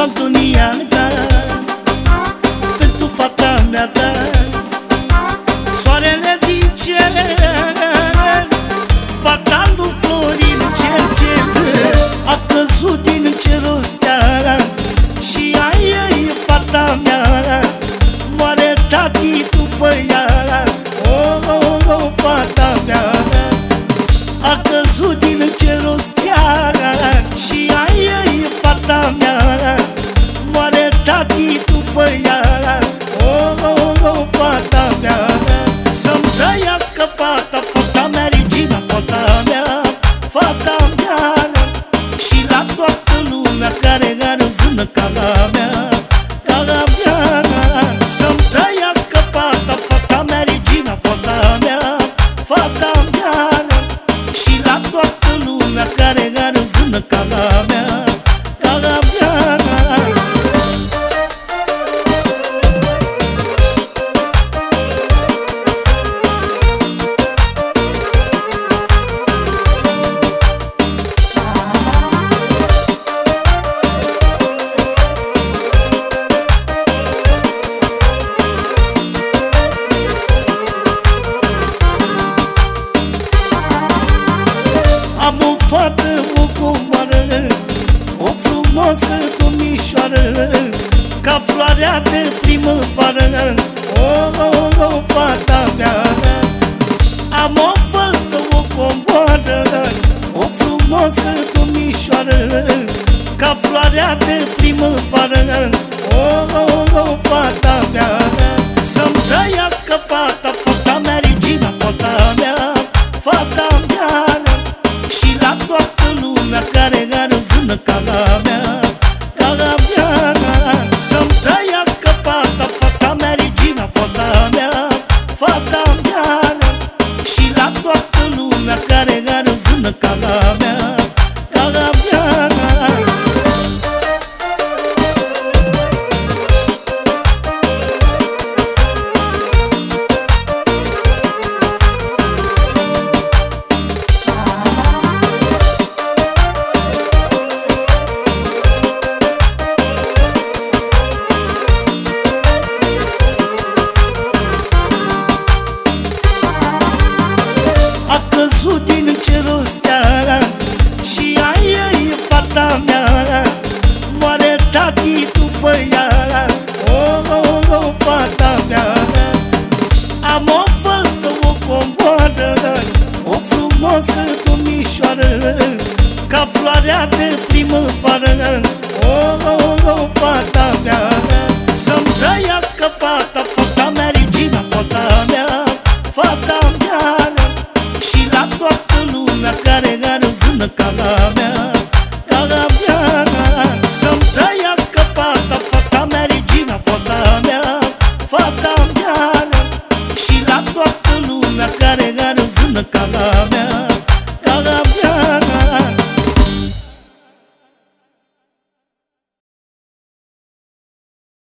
Tanto ni anda trăiască fata, fata mea, regina, fata mea Fata mea. Și la toată lumea care are zână ca la mea Ca la mea. Să-mi trăiască fata, fata mea, regina, fata mea Fata mea. Și la toată lumea care are zână ca la mea fată, o comoară O frumoasă domnișoară Ca floarea de primăvară. O, o, o, fata mea Am o fată, o comoară O frumoasă domnișoară Ca floarea de primăvară. O, o, o, fata mea Să-mi trăiască fata, fata are zână ca la mea tati după ea Oh, oh, oh, fata mea. Am o fată, o comoară O frumoasă domnișoară Ca floarea de primăvară